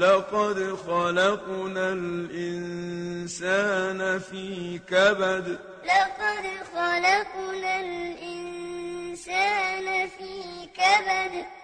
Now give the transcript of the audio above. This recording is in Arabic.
لقد خلقنا الإنسان في كبد. لقد خلقنا الإنسان في كبد.